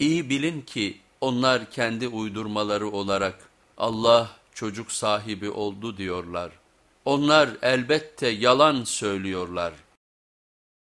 İyi bilin ki onlar kendi uydurmaları olarak Allah çocuk sahibi oldu diyorlar. Onlar elbette yalan söylüyorlar.''